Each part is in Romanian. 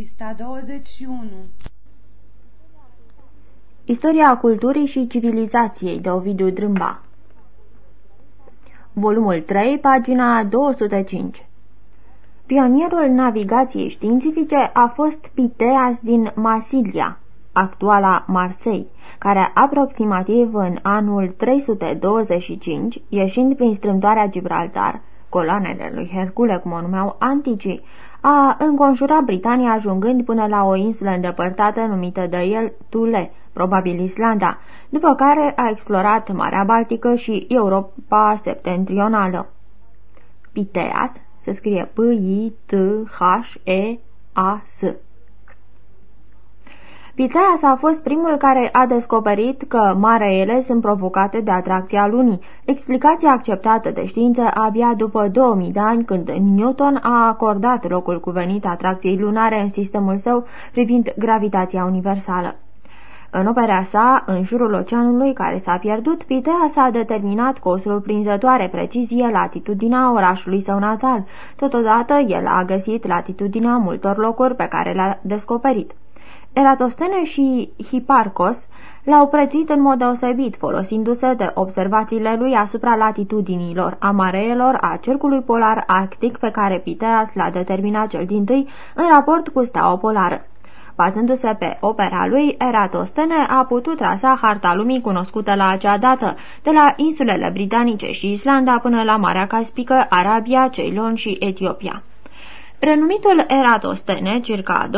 Pista 21 Istoria culturii și civilizației de Ovidiu Drâmba. Volumul 3, pagina 205 Pionierul navigației științifice a fost Piteas din Masilia, actuala Marseille, care aproximativ în anul 325, ieșind prin strâmtoarea Gibraltar, coloanele lui Hercule, cum o numeau anticii, a înconjurat Britania ajungând până la o insulă îndepărtată numită de el Tule, probabil Islanda, după care a explorat Marea Baltică și Europa septentrională. Piteas se scrie P-I-T-H-E-A-S. Piteas a fost primul care a descoperit că mareele sunt provocate de atracția lunii, explicația acceptată de știință abia după 2000 de ani când Newton a acordat locul cuvenit atracției lunare în sistemul său privind gravitația universală. În opera sa, în jurul oceanului care s-a pierdut, Pitea s-a determinat cu o surprinzătoare precizie latitudinea orașului său natal. Totodată, el a găsit latitudinea multor locuri pe care le-a descoperit. Eratostene și Hipparcos l-au prețuit în mod deosebit, folosindu-se de observațiile lui asupra latitudinilor, a mareelor, a cercului polar arctic pe care Piteas l-a determinat cel din tâi în raport cu steaua polară. Bazându-se pe opera lui, Eratostene a putut trasa harta lumii cunoscută la acea dată, de la insulele britanice și Islanda până la Marea Caspică, Arabia, Ceylon și Etiopia. Renumitul Eratostene, circa 273-192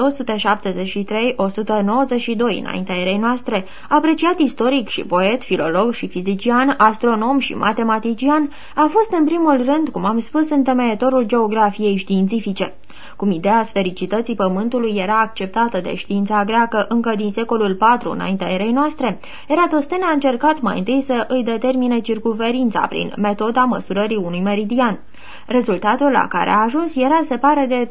înaintea erei noastre, apreciat istoric și poet, filolog și fizician, astronom și matematician, a fost în primul rând, cum am spus, întemeietorul geografiei științifice. Cum ideea sfericității Pământului era acceptată de știința greacă încă din secolul IV înaintea erei noastre, Eratostene a încercat mai întâi să îi determine circumferința prin metoda măsurării unui meridian. Rezultatul la care a ajuns era se pare de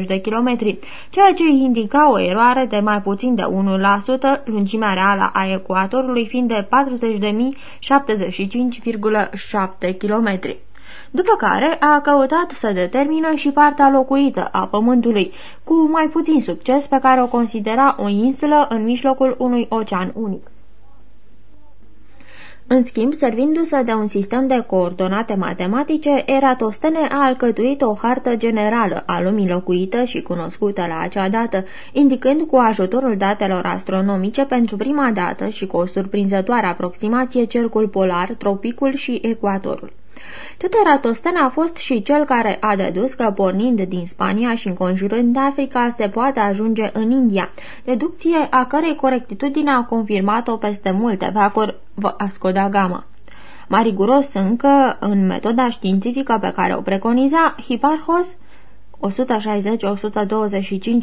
39.690 de kilometri, ceea ce indica o eroare de mai puțin de 1%, lungimea reală a ecuatorului fiind de 40.075,7 kilometri după care a căutat să determină și partea locuită a pământului, cu mai puțin succes pe care o considera o insulă în mijlocul unui ocean unic. În schimb, servindu-se de un sistem de coordonate matematice, Eratostene a alcătuit o hartă generală a lumii locuită și cunoscută la acea dată, indicând cu ajutorul datelor astronomice pentru prima dată și cu o surprinzătoare aproximație cercul polar, tropicul și ecuatorul. Tot Eratostan a fost și cel care a dedus că pornind din Spania și înconjurând Africa se poate ajunge în India, deducție a cărei corectitudine a confirmat-o peste multe veacuri Vasco da Gama. Mai riguros încă, în metoda științifică pe care o preconiza, Hipparchos 160-125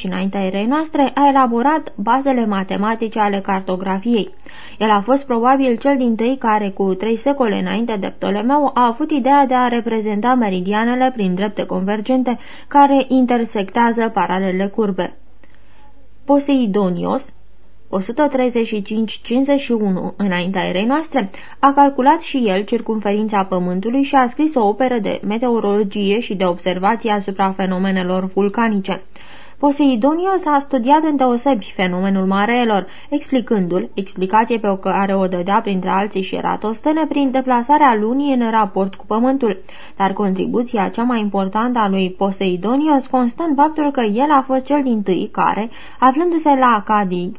înaintea erei noastre, a elaborat bazele matematice ale cartografiei. El a fost probabil cel din tâi care, cu trei secole înainte de Ptolemeu, a avut ideea de a reprezenta meridianele prin drepte convergente care intersectează paralele curbe. Poseidonios 135-51 înaintea erei noastre, a calculat și el circumferința Pământului și a scris o operă de meteorologie și de observație asupra fenomenelor vulcanice. Poseidonios a studiat îndeosebi fenomenul mareelor, explicându-l, explicație pe care o dădea printre alții și Eratostene prin deplasarea lunii în raport cu Pământul. Dar contribuția cea mai importantă a lui Poseidonios constă în faptul că el a fost cel din tâi care, aflându-se la Cadiz,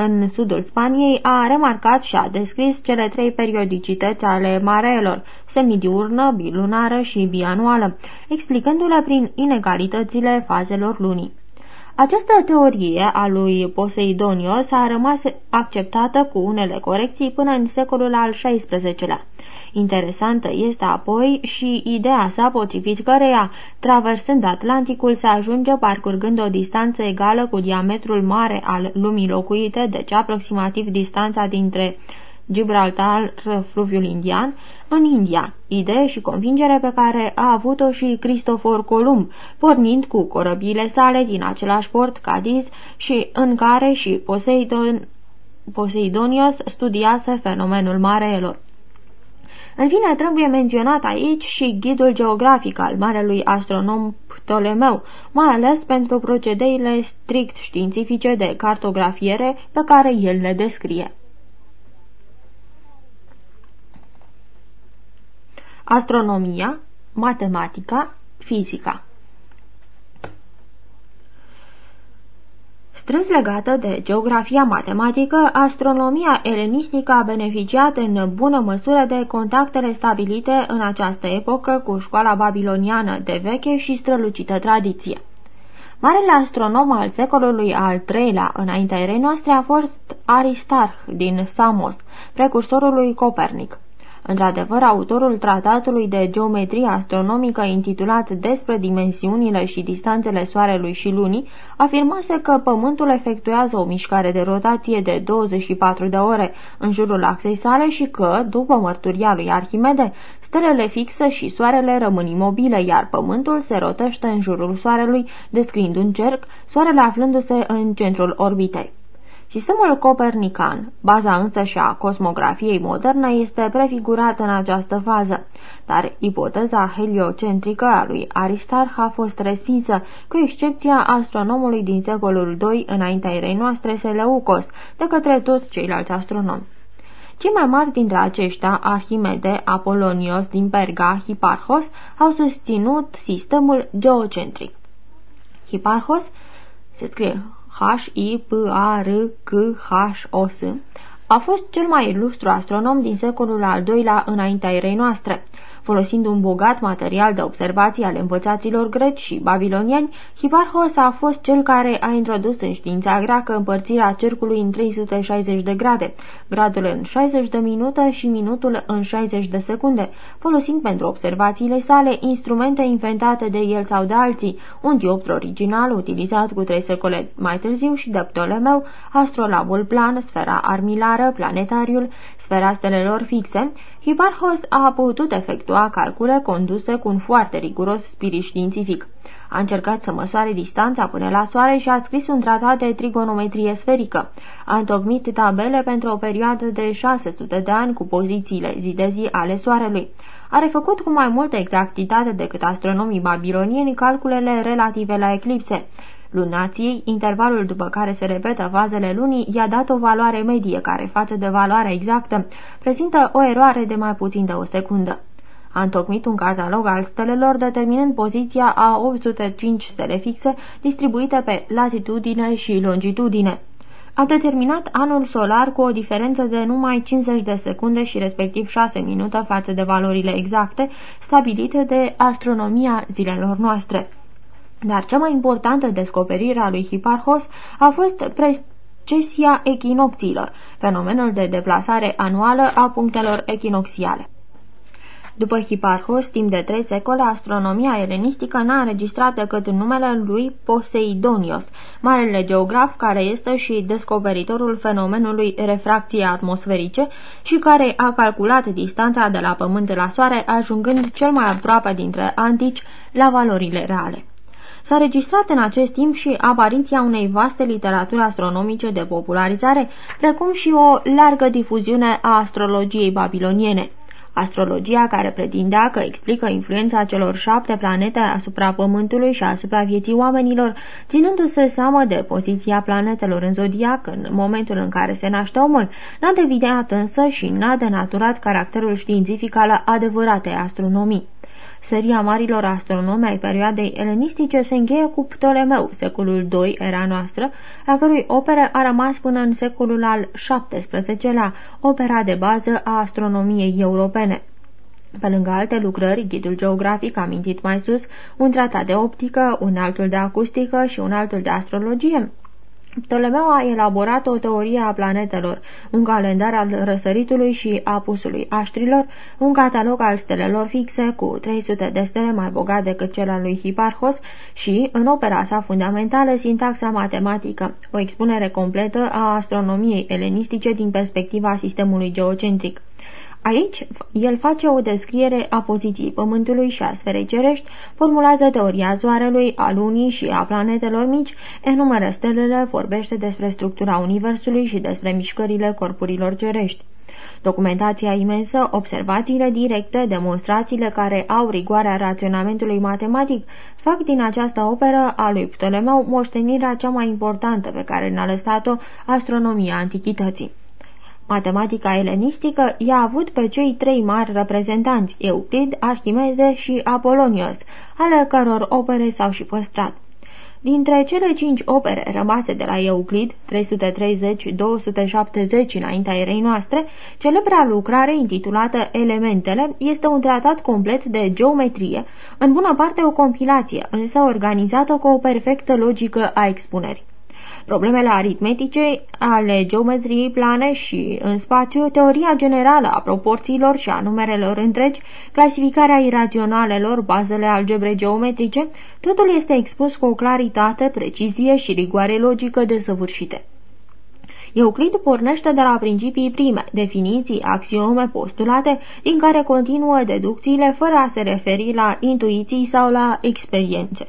în sudul Spaniei, a remarcat și a descris cele trei periodicități ale mareelor, semidiurnă, bilunară și bianuală, explicându-le prin inegalitățile fazelor lunii. Această teorie a lui Poseidonios a rămas acceptată cu unele corecții până în secolul al XVI-lea. Interesantă este apoi și ideea sa potrivit căreia, traversând Atlanticul, se ajunge parcurgând o distanță egală cu diametrul mare al lumii locuite, deci aproximativ distanța dintre Gibraltar, fluviul indian, în India, idee și convingere pe care a avut-o și Cristofor Columb, pornind cu corăbiile sale din același port, Cadiz, și în care și Poseidon, Poseidonios studiase fenomenul mareelor. În fine, trebuie menționat aici și ghidul geografic al marelui astronom Ptolemeu, mai ales pentru procedeile strict științifice de cartografiere pe care el le descrie. Astronomia, matematica, fizica Strâns legată de geografia matematică, astronomia elenistică a beneficiat în bună măsură de contactele stabilite în această epocă cu școala babiloniană de veche și strălucită tradiție. Marele astronom al secolului al III-lea înaintea erei noastre a fost Aristarh din Samos, precursorul lui Copernic. Într-adevăr, autorul tratatului de geometrie astronomică intitulat Despre dimensiunile și distanțele Soarelui și Lunii afirmase că Pământul efectuează o mișcare de rotație de 24 de ore în jurul axei sale și că, după mărturia lui Arhimede, stelele fixă și Soarele rămân imobile, iar Pământul se rotește în jurul Soarelui, descriind un cerc, Soarele aflându-se în centrul orbitei. Sistemul copernican, baza însă și a cosmografiei moderne, este prefigurat în această fază, dar ipoteza heliocentrică a lui Aristarh a fost respinsă, cu excepția astronomului din secolul II înaintea erei noastre, Seleucos, de către toți ceilalți astronomi. Cei mai mari dintre aceștia, Arhimede, Apolonios din Perga, Hiparhos, au susținut sistemul geocentric. Hiparhos se scrie H-I-P-A-R-C-H-O-S, a fost cel mai ilustru astronom din secolul al doilea înaintea erei noastre. Folosind un bogat material de observații ale învățaților greci și babilonieni, Hiparhos a fost cel care a introdus în știința greacă împărțirea cercului în 360 de grade, gradul în 60 de minute și minutul în 60 de secunde, folosind pentru observațiile sale instrumente inventate de el sau de alții, un dioptru original utilizat cu trei secole mai târziu și de Ptolemeu, astrolabul plan, sfera armilară, planetariul, sfera stelelor fixe, Hiparhos a putut efectua calcule conduse cu un foarte riguros spirit științific. A încercat să măsoare distanța până la Soare și a scris un tratat de trigonometrie sferică. A întocmit tabele pentru o perioadă de 600 de ani cu pozițiile zi de zi ale Soarelui. A refăcut cu mai multă exactitate decât astronomii babilonieni calculele relative la eclipse lunației, intervalul după care se repetă fazele lunii i-a dat o valoare medie care, față de valoarea exactă, prezintă o eroare de mai puțin de o secundă. A întocmit un catalog al stelelor determinând poziția a 805 stele fixe distribuite pe latitudine și longitudine. A determinat anul solar cu o diferență de numai 50 de secunde și respectiv 6 minute față de valorile exacte stabilite de astronomia zilelor noastre. Dar cea mai importantă descoperire a lui Hiparhos a fost precesia echinopțiilor, fenomenul de deplasare anuală a punctelor echinoxiale. După Hiparhos, timp de trei secole, astronomia elenistică n-a înregistrat decât numele lui Poseidonios, marele geograf care este și descoperitorul fenomenului refracției atmosferice și care a calculat distanța de la Pământ la Soare, ajungând cel mai aproape dintre antici la valorile reale. S-a registrat în acest timp și apariția unei vaste literaturi astronomice de popularizare, precum și o largă difuziune a astrologiei babiloniene. Astrologia care pretindea că explică influența celor șapte planete asupra Pământului și asupra vieții oamenilor, ținându-se seamă de poziția planetelor în zodiac în momentul în care se naște omul, n-a devideat însă și n-a denaturat caracterul științific al adevăratei astronomii. Seria marilor astronomi ai perioadei elenistice se încheie cu Ptolemeu, secolul II era noastră, a cărui opere a rămas până în secolul al XVII-lea, opera de bază a astronomiei europene. Pe lângă alte lucrări, ghidul geografic amintit mai sus, un tratat de optică, un altul de acustică și un altul de astrologie, Ptolemeu a elaborat o teorie a planetelor, un calendar al răsăritului și apusului aștrilor, un catalog al stelelor fixe cu 300 de stele mai bogat decât cel al lui Hiparhos și, în opera sa fundamentală, sintaxa matematică, o expunere completă a astronomiei elenistice din perspectiva sistemului geocentric. Aici, el face o descriere a poziției Pământului și a sferei cerești, formulează teoria Soarelui, a Lunii și a planetelor mici, enumeră stelele, vorbește despre structura Universului și despre mișcările corpurilor cerești. Documentația imensă, observațiile directe, demonstrațiile care au rigoarea raționamentului matematic, fac din această operă a lui Ptolemeu moștenirea cea mai importantă pe care ne-a lăsat-o astronomia antichității. Matematica elenistică i-a avut pe cei trei mari reprezentanți, Euclid, Archimede și Apolonios, ale căror opere s-au și păstrat. Dintre cele cinci opere rămase de la Euclid, 330-270 înaintea erei noastre, celebra lucrare intitulată Elementele este un tratat complet de geometrie, în bună parte o compilație, însă organizată cu o perfectă logică a expunerii. Problemele aritmetice ale geometriei plane și în spațiu, teoria generală a proporțiilor și a numerelor întregi, clasificarea iraționalelor, bazele algebrei geometrice, totul este expus cu o claritate, precizie și rigoare logică desăvârșite. Euclid pornește de la principii prime, definiții, axiome, postulate, din care continuă deducțiile fără a se referi la intuiții sau la experiențe.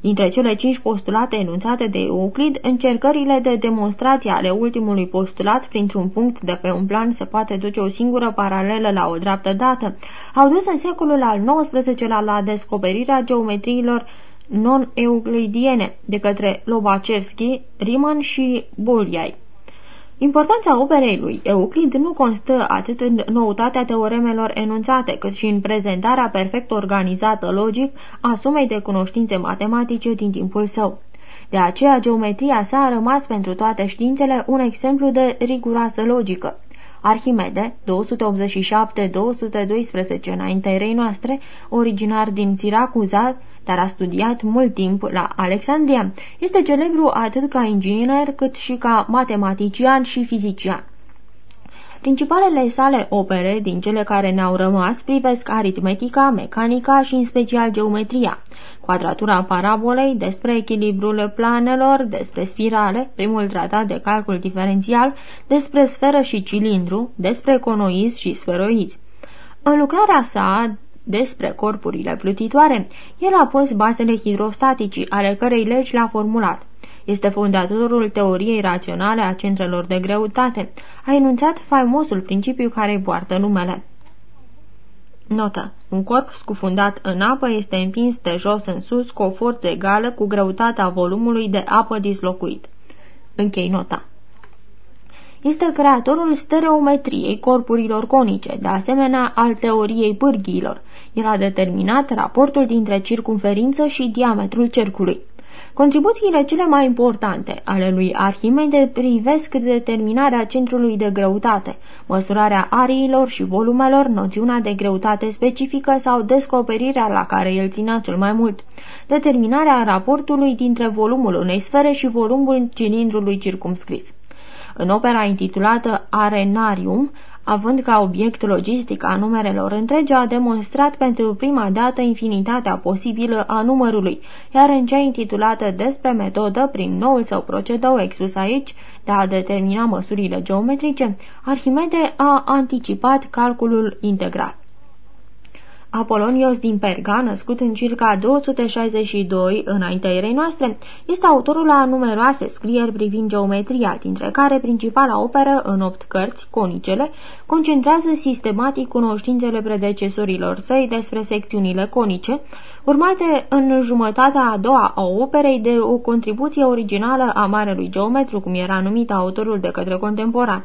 Dintre cele cinci postulate enunțate de Euclid, încercările de demonstrație ale ultimului postulat, printr-un punct de pe un plan se poate duce o singură paralelă la o dreaptă dată, au dus în secolul al XIX-lea la descoperirea geometriilor non-euclidiene de către Lobachevski, Riemann și Bolyai. Importanța operei lui Euclid nu constă atât în noutatea teoremelor enunțate, cât și în prezentarea perfect organizată logic a sumei de cunoștințe matematice din timpul său. De aceea, geometria sa a rămas pentru toate științele un exemplu de riguroasă logică. Arhimede, 287-212 înaintea erei noastre, originar din Siracuza, dar a studiat mult timp la Alexandria, este celebru atât ca inginer cât și ca matematician și fizician. Principalele sale opere, din cele care ne-au rămas, privesc aritmetica, mecanica și în special geometria. Quadratura parabolei, despre echilibrul planelor, despre spirale, primul tratat de calcul diferențial, despre sferă și cilindru, despre conoizi și sferoizi. În lucrarea sa despre corpurile plutitoare, el a pus bazele hidrostaticii, ale cărei legi le-a formulat. Este fondatorul teoriei raționale a centrelor de greutate. A enunțat faimosul principiu care îi poartă numele. Notă. Un corp scufundat în apă este împins de jos în sus cu o forță egală cu greutatea volumului de apă dislocuit. Închei nota este creatorul stereometriei corpurilor conice, de asemenea al teoriei pârghiilor. El a determinat raportul dintre circumferință și diametrul cercului. Contribuțiile cele mai importante ale lui Arhimede privesc determinarea centrului de greutate, măsurarea ariilor și volumelor, noțiunea de greutate specifică sau descoperirea la care el ținea cel mai mult, determinarea raportului dintre volumul unei sfere și volumul cilindrului circumscris. În opera intitulată Arenarium, având ca obiect logistic a numerelor întregi, a demonstrat pentru prima dată infinitatea posibilă a numărului, iar în cea intitulată despre metodă, prin noul său procedeu expus aici, de a determina măsurile geometrice, Arhimede a anticipat calculul integral. Apolonios din Perga, născut în circa 262 înaintea erei noastre, este autorul a numeroase scrieri privind geometria, dintre care principala operă, în opt cărți, conicele, concentrează sistematic cunoștințele predecesorilor săi despre secțiunile conice, urmate în jumătatea a doua a operei de o contribuție originală a marelui geometru, cum era numit autorul de către contemporan.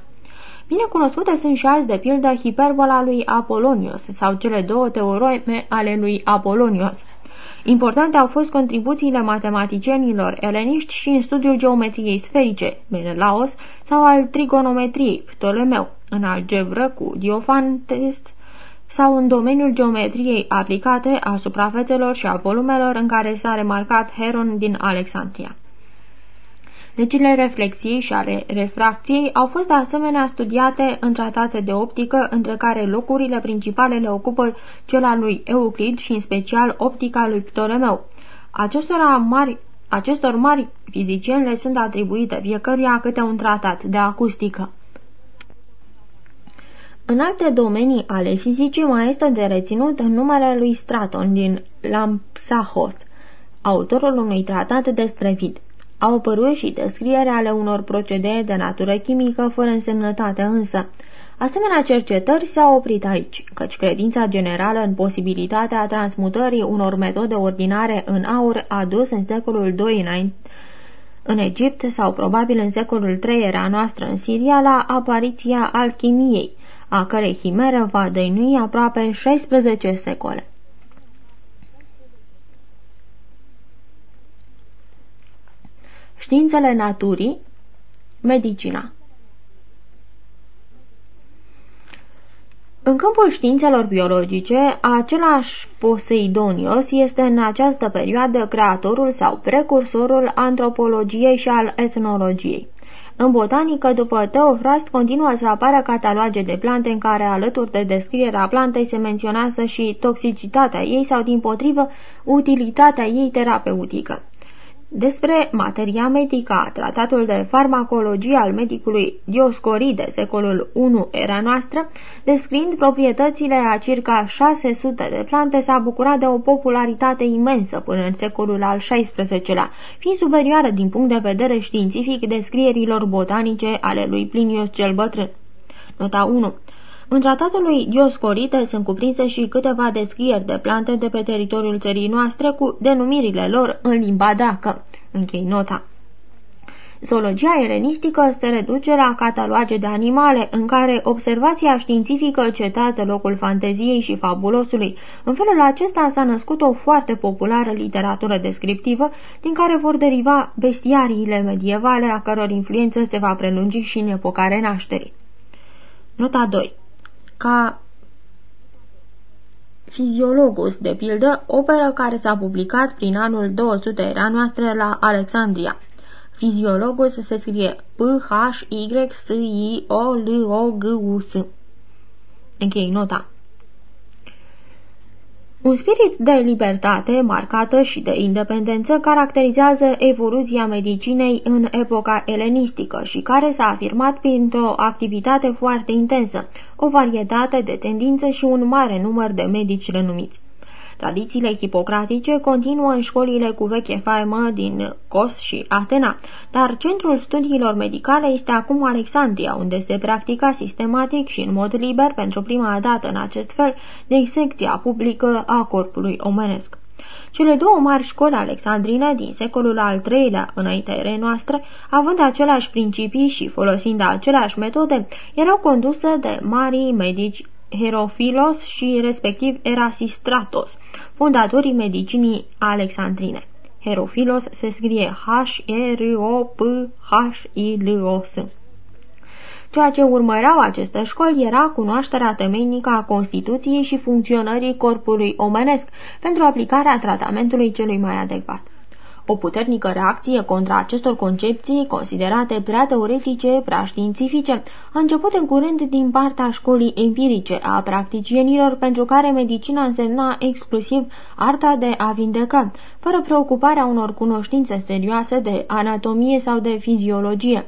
Bine cunoscute sunt și azi, de pildă, hiperbola lui Apolonios sau cele două teoreme ale lui Apolonios. Importante au fost contribuțiile matematicienilor eleniști și în studiul geometriei sferice, Menelaos, sau al trigonometriei, Ptolemeu, în algebră cu Diofantes, sau în domeniul geometriei aplicate a suprafețelor și a volumelor în care s-a remarcat Heron din Alexandria. Legile reflexiei și ale refracției au fost de asemenea studiate în tratate de optică, între care locurile principale le ocupă cel al lui Euclid și în special optica lui Ptolemeu. Acestora mari Acestor mari fizicieni le sunt atribuite fiecăruia câte un tratat de acustică. În alte domenii ale fizicii mai este de reținut numele lui Straton din Lampsahos, autorul unui tratat despre vid. Au apărut și descriere ale unor procedee de natură chimică fără însemnătate însă. Asemenea cercetări s-au oprit aici, căci credința generală în posibilitatea transmutării unor metode ordinare în aur a dus în secolul II înainte în Egipt sau probabil în secolul III era noastră în Siria la apariția alchimiei, a cărei himeră va dăinui aproape 16 secole. Științele naturii, medicina În câmpul științelor biologice, același Poseidonios este în această perioadă creatorul sau precursorul antropologiei și al etnologiei. În botanică, după Teofrast, continuă să apară cataloage de plante în care, alături de descrierea plantei, se menționează și toxicitatea ei sau, din potrivă, utilitatea ei terapeutică. Despre materia medică, tratatul de farmacologie al medicului Dioscoride, secolul I era noastră, descriind proprietățile a circa 600 de plante, s-a bucurat de o popularitate imensă până în secolul al XVI-lea, fiind superioară din punct de vedere științific descrierilor botanice ale lui Plinius cel Bătrân. Nota 1 în tratatul lui Dioscorite sunt cuprinse și câteva descrieri de plante de pe teritoriul țării noastre cu denumirile lor în limba dacă. Închei nota. Zoologia elenistică se reduce la cataloage de animale, în care observația științifică cetează locul fanteziei și fabulosului. În felul acesta s-a născut o foarte populară literatură descriptivă, din care vor deriva bestiariile medievale, a căror influență se va prelungi și în epoca renașterii. Nota 2 ca Fiziologus, de pildă, operă care s-a publicat prin anul 200 era noastră la Alexandria. Fiziologus se scrie P-H-Y-S-I-O-L-O-G-U-S. Închei nota. Un spirit de libertate marcată și de independență caracterizează evoluția medicinei în epoca elenistică și care s-a afirmat printr-o activitate foarte intensă, o varietate de tendințe și un mare număr de medici renumiți. Tradițiile hipocratice continuă în școlile cu veche faimă din Kos și Atena, dar centrul studiilor medicale este acum Alexandria, unde se practica sistematic și în mod liber pentru prima dată în acest fel disecția publică a corpului omenesc. Cele două mari școli alexandrine din secolul al III-lea înaintea erei noastre, având aceleași principii și folosind aceleași metode, erau conduse de marii medici Herofilos și respectiv Erasistratos, fondatorii medicinii alexandrine. Herofilos se scrie H-E-R-O-P-H-I-L-O-S. Ceea ce urmăreau aceste școli era cunoașterea temeinică a Constituției și funcționării corpului omenesc pentru aplicarea tratamentului celui mai adecvat. O puternică reacție contra acestor concepții, considerate prea teoretice, prea științifice, a început în curând din partea școlii empirice a practicienilor pentru care medicina însemna exclusiv arta de a vindeca, fără preocuparea unor cunoștințe serioase de anatomie sau de fiziologie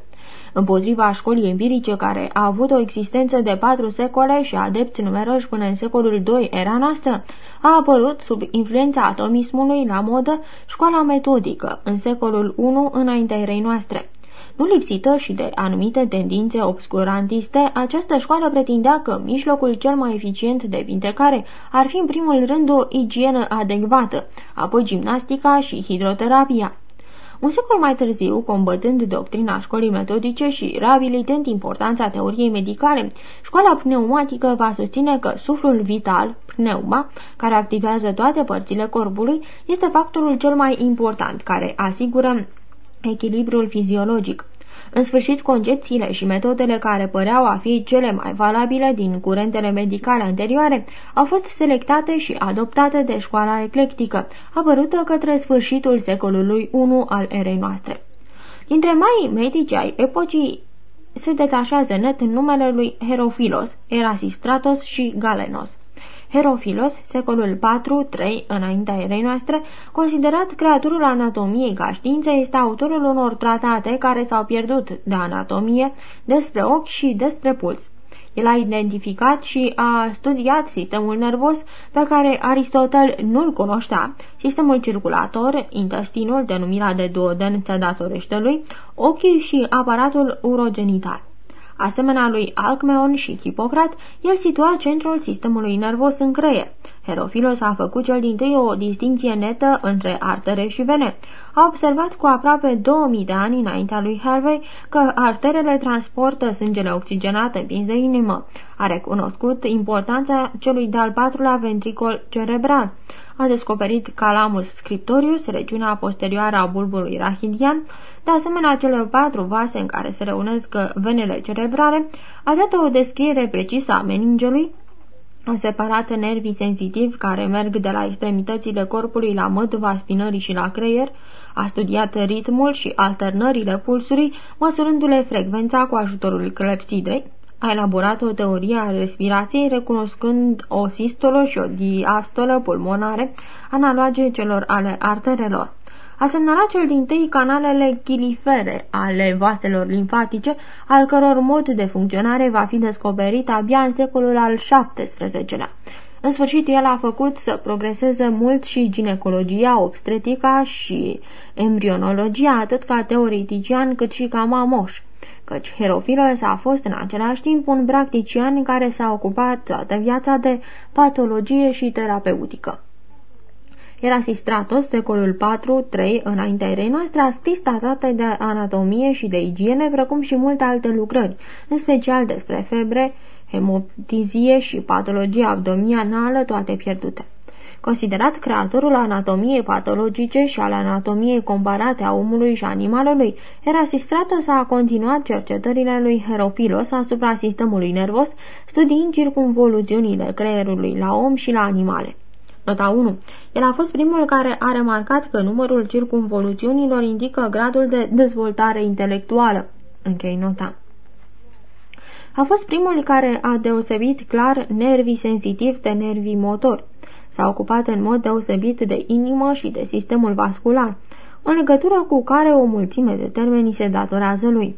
împotriva școlii empirice care a avut o existență de patru secole și adepți numeroși până în secolul II era noastră, a apărut sub influența atomismului la modă școala metodică în secolul I înaintea erei noastre. Nu lipsită și de anumite tendințe obscurantiste, această școală pretindea că mijlocul cel mai eficient de vindecare ar fi în primul rând o igienă adecvată, apoi gimnastica și hidroterapia. Un secol mai târziu, combătând doctrina școlii metodice și reabilitând importanța teoriei medicale, școala pneumatică va susține că suflul vital, pneuma, care activează toate părțile corpului, este factorul cel mai important care asigură echilibrul fiziologic. În sfârșit, concepțiile și metodele care păreau a fi cele mai valabile din curentele medicale anterioare au fost selectate și adoptate de școala eclectică, apărută către sfârșitul secolului I al erei noastre. Dintre mai medici ai epocii se detașează net numele lui Herofilos, Erasistratos și Galenos. Herofilos, secolul 4-3 înaintea erei noastre, considerat creatorul anatomiei ca știință, este autorul unor tratate care s-au pierdut de anatomie despre ochi și despre puls. El a identificat și a studiat sistemul nervos pe care Aristotel nu-l cunoștea, sistemul circulator, intestinul, denumirea de duoden se datorește lui, ochii și aparatul urogenital. Asemenea lui Alcmeon și Hipocrat, el situa centrul sistemului nervos în creier. Herofilos a făcut cel din tâi o distinție netă între artere și vene. A observat cu aproape 2000 de ani înaintea lui Harvey că arterele transportă sângele oxigenat împins de inimă. A recunoscut importanța celui de-al patrulea ventricol cerebral a descoperit Calamus scriptorius, regiunea posterioară a bulbului rachidian, de asemenea cele patru vase în care se reunesc venele cerebrale, a dat o descriere precisă a meningelui, a separat nervii senzitivi care merg de la extremitățile corpului la măduva spinării și la creier, a studiat ritmul și alternările pulsului, măsurându-le frecvența cu ajutorul clepsidrei, a elaborat o teorie a respirației recunoscând o sistolă și o diastolă pulmonare, analoge celor ale arterelor. A semnalat cel din tâi canalele chilifere ale vaselor limfatice, al căror mod de funcționare va fi descoperit abia în secolul al XVII-lea. În sfârșit, el a făcut să progreseze mult și ginecologia, obstetrica și embrionologia, atât ca teoretician cât și ca mamoș căci Herofilos a fost în același timp un practician care s-a ocupat toată viața de patologie și terapeutică. Era Sistratos, secolul 4-3 înaintea erei noastre, a scris tratate de anatomie și de igiene, precum și multe alte lucrări, în special despre febre, hemoptizie și patologie abdominală, toate pierdute. Considerat creatorul anatomiei patologice și al anatomiei comparate a omului și animalului, Erasistratos a continuat cercetările lui Heropilos asupra sistemului nervos, studiind circumvoluțiunile creierului la om și la animale. Nota 1. El a fost primul care a remarcat că numărul circumvoluțiunilor indică gradul de dezvoltare intelectuală. Închei nota. A fost primul care a deosebit clar nervii sensitivi de nervii motori. S-a ocupat în mod deosebit de inimă și de sistemul vascular, în legătură cu care o mulțime de termeni se datorează lui.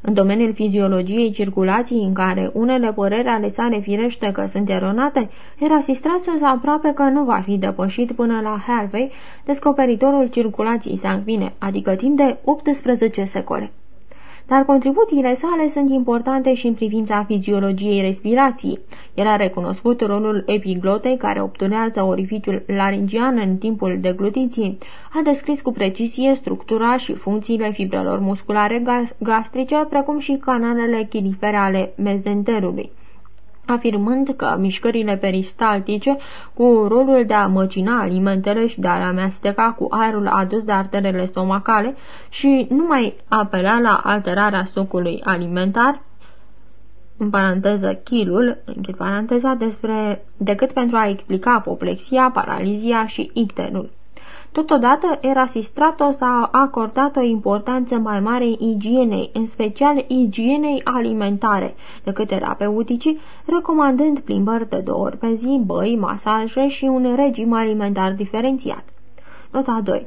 În domeniul fiziologiei circulației, în care unele păreri ale sale firește că sunt eronate, Erasistrasus aproape că nu va fi depășit până la Harvey, descoperitorul circulației sanguine, adică timp de 18 secole dar contribuțiile sale sunt importante și în privința fiziologiei respirației. El a recunoscut rolul epiglotei care obtunează orificiul laringian în timpul deglutiției. A descris cu precizie structura și funcțiile fibrelor musculare gastrice, precum și canalele chilifere ale mezenterului afirmând că mișcările peristaltice cu rolul de a măcina alimentele și de a le amesteca cu aerul adus de arterele stomacale și nu mai apela la alterarea sucului alimentar, în paranteză chilul, închid paranteza, despre, decât pentru a explica apoplexia, paralizia și icterul. Totodată, Erasistratos a acordat o importanță mai mare igienei, în special igienei alimentare, decât terapeuticii, recomandând plimbări de două ori pe zi, băi, masaje și un regim alimentar diferențiat. Nota 2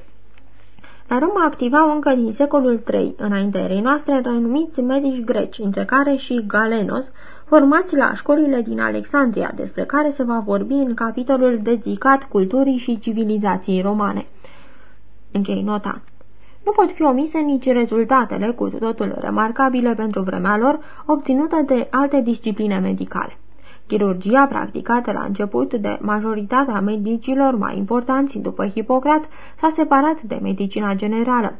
la Roma activau încă din secolul III, înaintea erei noastre, renumiți medici greci, între care și Galenos, formați la școlile din Alexandria, despre care se va vorbi în capitolul dedicat culturii și civilizației romane. Închei nota. Nu pot fi omise nici rezultatele, cu totul remarcabile pentru vremea lor, obținute de alte discipline medicale. Chirurgia practicată la început de majoritatea medicilor mai importanți după Hipocrat s-a separat de medicina generală.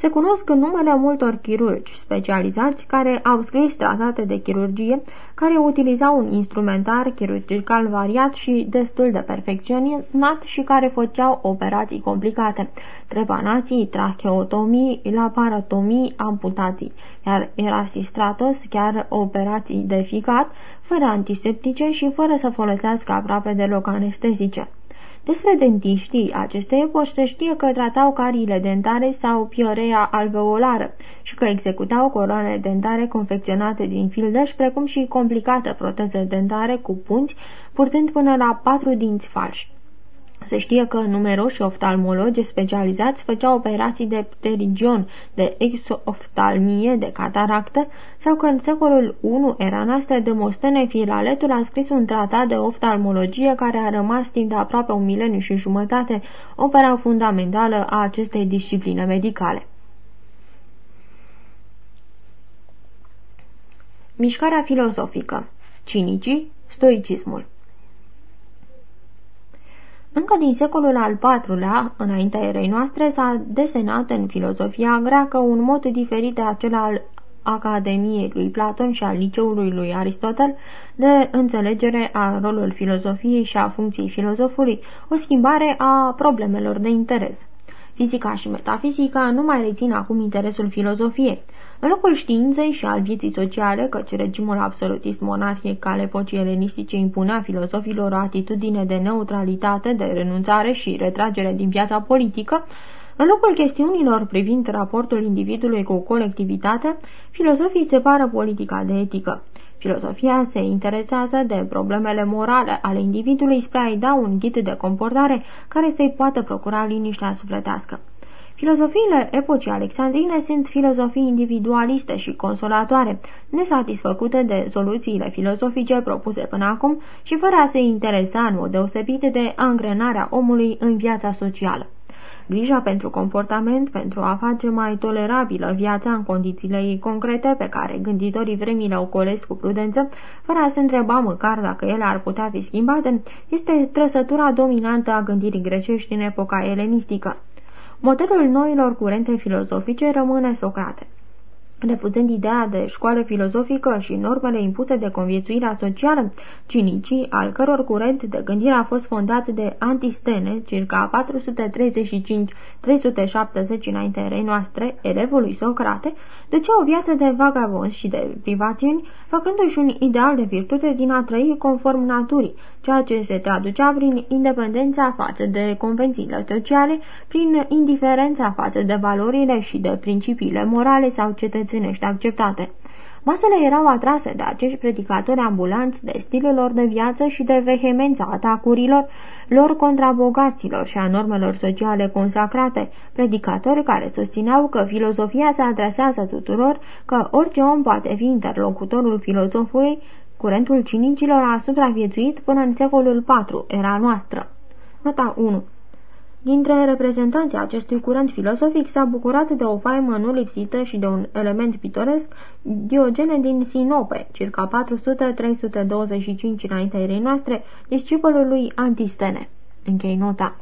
Se cunosc numele multor chirurgi specializați care au scris tratate de chirurgie, care utilizau un instrumentar chirurgical variat și destul de perfecționat și care făceau operații complicate, trepanații, tracheotomii, laparatomii, amputații, iar Erasistratos chiar operații de ficat, fără antiseptice și fără să folosească aproape deloc anestezice. Despre dentiștii acestei epoci se știe că tratau cariile dentare sau piorea alveolară și că executau coroane dentare confecționate din fildeș, precum și complicate proteze dentare cu punți, purtând până la patru dinți falși. Se știe că numeroși oftalmologi specializați făceau operații de pterigion, de exoftalmie, de cataractă, sau că în secolul I era noastră Demostene Filaletul a scris un tratat de oftalmologie care a rămas timp de aproape un mileniu și jumătate opera fundamentală a acestei discipline medicale. Mișcarea filozofică Cinicii, stoicismul Încă din secolul al IV-lea, înaintea erei noastre, s-a desenat în filozofia greacă un mod diferit de acela al Academiei lui Platon și al liceului lui Aristotel de înțelegere a rolului filozofiei și a funcției filozofului, o schimbare a problemelor de interes. Fizica și metafizica nu mai rețin acum interesul filozofiei. În locul științei și al vieții sociale, căci regimul absolutist monarhic al epocii elenistice impunea filozofilor o atitudine de neutralitate, de renunțare și retragere din viața politică, în locul chestiunilor privind raportul individului cu colectivitatea, filozofii separă politica de etică. Filozofia se interesează de problemele morale ale individului spre a-i da un ghid de comportare care să-i poată procura liniștea sufletească. Filozofiile epocii alexandrine sunt filozofii individualiste și consolatoare, nesatisfăcute de soluțiile filozofice propuse până acum și fără a se interesa în mod deosebit de angrenarea omului în viața socială. Grija pentru comportament, pentru a face mai tolerabilă viața în condițiile ei concrete pe care gânditorii vremii le ocolesc cu prudență, fără a se întreba măcar dacă ele ar putea fi schimbate, este trăsătura dominantă a gândirii grecești în epoca elenistică. Modelul noilor curente filozofice rămâne Socrate. Refuzând ideea de școală filozofică și normele impuse de conviețuirea socială, cinicii, al căror curent de gândire a fost fondat de Antistene, circa 435-370 înainte erei noastre, elevul lui Socrate, ducea o viață de vagabonzi și de privațiuni, făcându-și un ideal de virtute din a trăi conform naturii, ceea ce se traducea prin independența față de convențiile sociale, prin indiferența față de valorile și de principiile morale sau cetățenești acceptate. Masele erau atrase de acești predicatori ambulanți, de stilul lor de viață și de vehemența atacurilor lor contra bogaților și a normelor sociale consacrate, predicatori care susțineau că filozofia se adresează tuturor, că orice om poate fi interlocutorul filozofului, curentul cinicilor a supraviețuit până în secolul IV, era noastră. Nota 1 Dintre reprezentanții acestui curent filosofic s-a bucurat de o faimă nu lipsită și de un element pitoresc Diogene din Sinope, circa 400-325 înaintea erei noastre, discipolul lui Antistene. Închei nota.